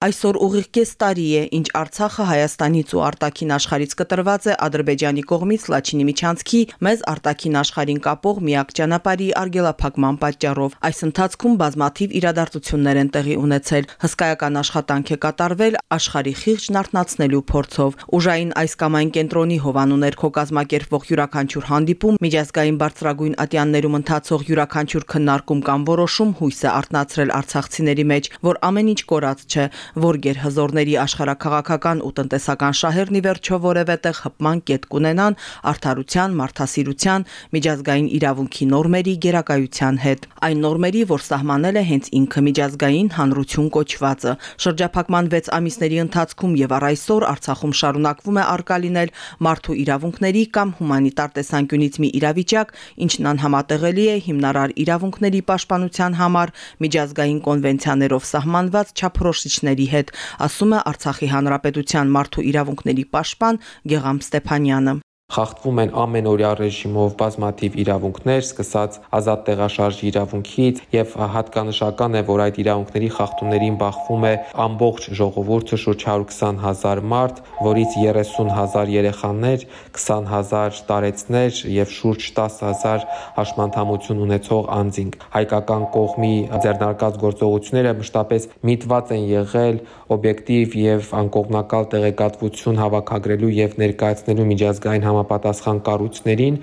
Այսօր ուղիղ կես տարի է, ինչ Արցախը Հայաստանից ու արտաքին աշխարից կտրված է Ադրբեջանի կողմից Լաչինի միջանցքի մեզ արտաքին աշխարհին կապող միակ ճանապարհի արգելափակման պատճառով։ Այս ընթացքում բազմաթիվ իրադարձություններ են տեղի ունեցել։ Հսկայական աշխատանք է կատարվել աշխարհի խիղճն արթնացնելու փորձով։ Ուժային այս կամ այն կենտրոնի հովանու ներքո կազմակերպվող յուրաքանչյուր հանդիպում, միջազգային բարձրագույն ատյաններում ընթացող յուրաքանչյուր քննարկում կամ որոշում հույս է արտնացրել արցախցիների մեջ, որ ամեն ինչ կորած չէ, որ գերհզորների աշխարհակաղակական ու տնտեսական շահերն ի վերջո որևէ տեղ հպման կետ կունենան արդարության, մարդասիրության, միջազգային իրավունքի նորմերի գերակայության հետ։ Այն նորմերի, որ սահմանել է հենց ինքը միջազգային հանրություն կոչվածը։ Շրջափակման 6 ամիսների ընթացքում եւ առ այսօր Արցախում շարունակվում է արկալինել մարդու իրավունքների կամ հումանիտար տեսանկյունից մի իրավիճակ, ինչն անհամատեղելի է հիմնարար իրավունքների պաշտպանության համար միջազգային կոնվենցիաներով սահմանված չափորոշիչների իրավունքների հետ, ասում է Արցախի հանրապետության մարդու իրավունքների պաշտպան Գեգամ Ստեփանյանը խախտվում են ամենօրյա ռեժիմով բազմաթիվ իրավունքներ, սկսած ազատ տեղաշարժի իրավունքից եւ հատկանշական է, որ այդ իրավունքների խախտումներին բախվում է ամբողջ ժողովուրդը շուրջ 120.000 մարդ, որից 30.000 երեխաներ, 20.000 տարեցներ եւ շուրջ 10.000 հաշմանդամություն ունեցող անձինք։ Հայկական կողմի ձեռնարկած գործողությունները մշտապես միտված են եղել օբյեկտիվ եւ անկողմնակալ տեղեկատվություն հավաքագրելու եւ ներկայացնելու միջազգային համ համապատասխան կառույցներին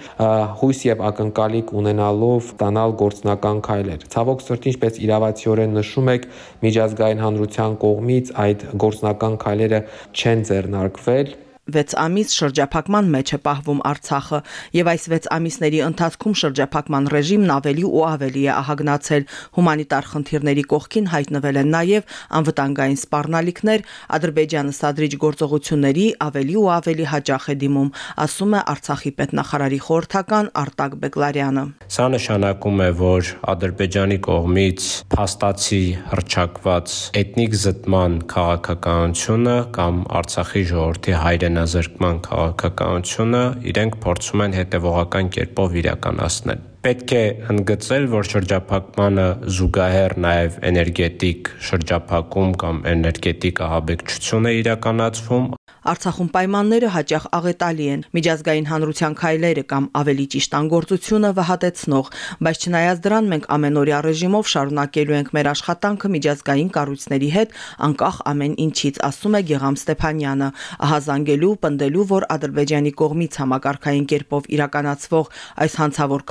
հույս եւ ակնկալիք ունենալով ստանալ գործնական քայլեր։ Ցավոք սրտի, ինչպես իրավացիորեն նշում եք, միջազգային հանրության կողմից այդ գործնական քայլերը չեն ձեռնարկվել 6 ամիս շրջափակման մեջ է պահվում Արցախը եւ այս 6 ամիսների ընթացքում շրջափակման ռեժիմն ավելի ու ավելի է ահագնացել հումանիտար խնդիրների կողքին հայտնվել են նաեւ անվտանգային սպառնալիքներ Ադրբեջանը սադրիչ գործողությունների ավելի ու ավելի հաջող է դիմում ասում է Արցախի պետնախարարի խորհրդական Արտակ Բեկլարյանը Սա նշանակում է որ Ադրբեջանի կողմից փաստացի հրճակված էթնիկ զտման քաղաքականությունը կամ Արցախի ժողովրդի հայրեն վերնազրկման քաղաքականությունը իրենք փորձում են հետևողական կերպով իրականացնել։ Պետք է ընդգծել, որ շրջափակմանը զուգահեռ նաև էներգետիկ շրջափակում կամ էներգետիկ ահաբեկչություն է իրականացվում, Արցախում պայմանները հաճախ աղետալի են։ Միջազգային հանրության քայլերը կամ ավելի ճիշտ անգործությունը վհատեցնող, բայց չնայած դրան մենք ամենօրյա ռեժիմով շարունակելու ենք մեր աշխատանքը միջազգային կառույցների հետ, անկախ ամեն ինչից, ասում է Գեգամ Ստեփանյանը, ահազանգելու, պնդելու, որ Ադրբեջանի կողմից համակարգային կերպով իրականացվող այս հանցավոր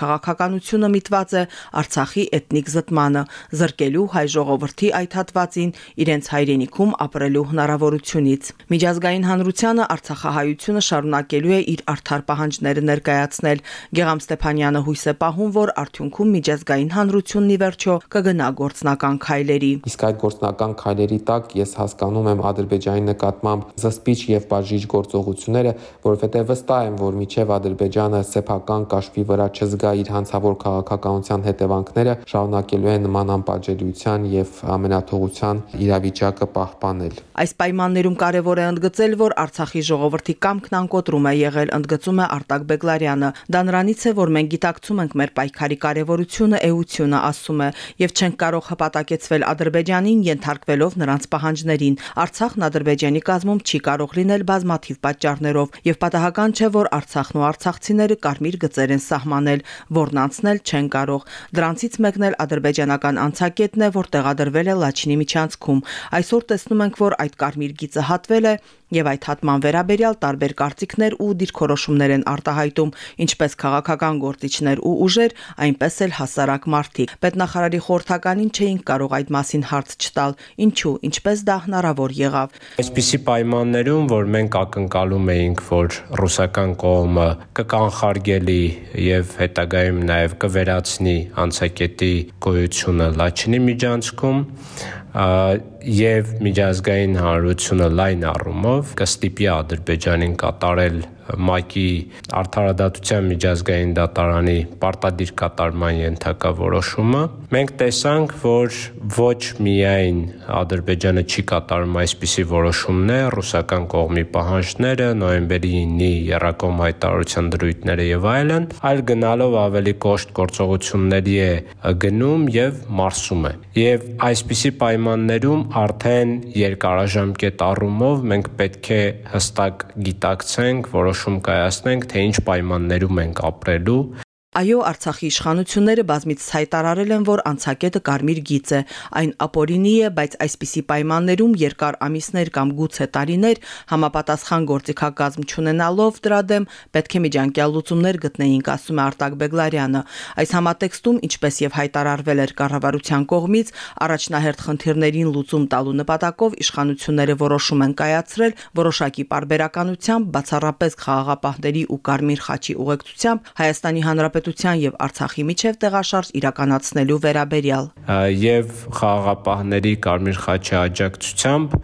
քաղաքականությունը միտված է Արցախի էթնիկ զտմանը, զրկելու հայ ժողովրդի այդ հատվածին իրենց հայրենիքում ապրելու հնարավորությունից։ Միջազգային հանրությանը Արցախահայությունը շարունակելու է իր արդար պահանջները ներկայացնել։ Գեգամ Ստեփանյանը հույս է պահում, որ արդյունքում միջազգային հանրությունն ի վերջո կգնա գործնական քայլերի։ Իսկ այդ գործնական քայլերի տակ ես հասկանում եմ Ադրբեջանի նկատմամբ զսպիչ եւ բաժիչ գործողությունները, որովհետեւ վստահ եմ, որ միջև Ադրբեջանը սեփական կաշվի վրա չզգա իր հանցավոր քաղաքականության հետևանքները, շարունակելու է նման անպատժելիության եւ ամենաթողության իրավիճակը պահպանել։ Այս պայմաններում կարևոր է ընդգծել, որ Արցախի ժողովրդի կամքն անկոտրում է եղել, ընդգծում է Արտակ Բեգլարյանը։ Դա նրանից է, որ մենք գիտակցում ենք մեր պայքարի կարևորությունը, էությունը, ասում է, եւ չենք կարող հպատակեցվել Ադրբեջանին ենթարկվելով նրանց պահանջներին։ Արցախն Ադրբեջանի կազմում չի կարող լինել բազմաթիվ պատճառներով, եւ պատահական չէ, որ Արցախն ու արցախցիները կարմիր գծեր են սահմանել, որն անցնել չեն կարող։ Դրանցից մեկն էլ ադրբեջանական անցակետն է, որ տեղադրվել է Լաչինի միջանցքում։ Այսօր տեսնում ենք, որ այդ կարմիր գիծը հատվել է եւ այդ հատման վերաբերյալ տարբեր կարծիքներ ու դիրքորոշումներ են արտահայտում ինչպես քաղաքական գործիչներ ու ուժեր, այնպես էլ հասարակ մարդիկ։ Պետնախարարի խորհրդականին չէին կարող այդ մասին հարց չտալ։ Ինչու, ինչպես դա հնարավոր եղավ։ Այսպիսի պայմաններում, որ մենք ակնկալում էինք, որ ռուսական կողմը կկանխարգելի եւ հետագայում նաեւ կվերացնի անցակետի գոյությունը Լաչինի միջանցքում, եւ միջազգային հանրությունը լայն առումով կստիպի Ադրբեջանին կատարել ՄԱԿ-ի արդարադատության միջազգային դատարանի պարտադիր կատարման ենթակա որոշումը, մենք տեսանք, որ ոչ միայն Ադրբեջանը չի կատարում այսպիսի որոշումներ, ռուսական կողմի պահանջները, նոյեմբերի 9-ի Երակոմ հայտարարության դրույթները եւ այլն, այլ գնալով ավելի կոշտ գործողությունների է գնում եւ մարսում է։ Եվ այսպիսի պայմաններում արդեն երկարաժամկետ առումով մենք պետք է հստակ գիտակցենք, որոշում կայացնենք, թե ինչ պայմաններում ենք ապրելու Այո, Արցախի իշխանությունները բազմից հայտարարել են, որ անցակետը կարմիր գիծ է, այն ապօրինի է, բայց այսպիսի պայմաններում երկար ամիսներ կամ գուցե տարիներ համապատասխան գործիքակազմ չունենալով դրա դեմ պետք է միջանկյալ լուծումներ գտնեինք, ասում է Արտակ Բեգլարյանը։ Այս համատեքստում, ինչպես եւ հայտարարվել էր կառավարության կողմից, առաջնահերթ խնդիրներին լուծում տալու նպատակով իշխանությունները որոշում են կայացրել որոշակի պարբերականությամբ բացառապես խաղաղապահների ու Կարմիր խաչի ուղեկցությամբ Հայաստանի Հանրապետության Հանրապետության եւ Արցախի միջև տեղաշարժ իրականացնելու վերաբերյալ եւ խաղաղապահների Կարմիր խաչի աջակցությամբ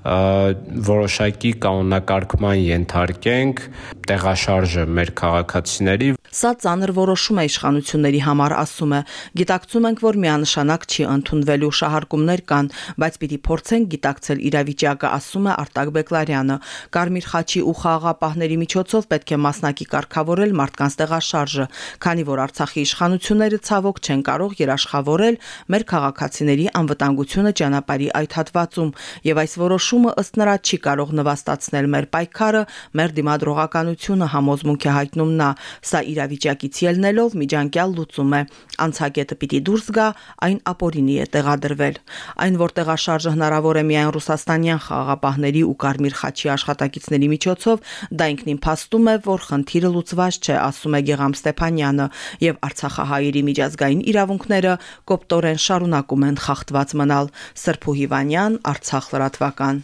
որոշակի կանոնակարգման ենթարկենք տեղաշարժը մեր քաղաքացիների Սա ծանր որոշում է իշխանությունների համար, ասում է։ Գիտակցում ենք, որ միանշանակ չի ընդունվելու շահարկումներ կան, բայց պիտի փորձենք գիտակցել իրավիճակը, ասում է Արտակ Բեկլարյանը։ Կարմիր խաչի ու խաղաղապահների միջոցով պետք է մասնակի կարգավորել մարդկանց տեղաշարժը, քանի որ Արցախի իշխանությունները ցավոք չեն կարող երաշխավորել մեր քաղաքացիների անվտանգությունը ճանապարհի այդ հատվածում, եւ այս որոշումը ըստ նրա չի կարող նվաստացնել մեր պայքարը, մեր դիմադրողականությունը համոզմունք է հայտնում նա։ Սա իր իրավիճակից ելնելով միջանկյալ լուծում է։ Անցակետը պիտի դուրս գա, այն ապօրինի է տեղադրվել։ Այն որ տեղաշարժը հնարավոր է միայն ռուսաստանյան խաղաղապահների ու Կարմիր խաչի աշխատակիցների միջոցով, դա ինքնին փաստում է, որ խնդիրը լուծված չէ, ասում է Գեգամ Ստեփանյանը, եւ Արցախահայերի միջազգային իրավունքները կոպտորեն շարունակում են խախտված մնալ։ Սրփու Հիվանյան, Արցախ լրատվական։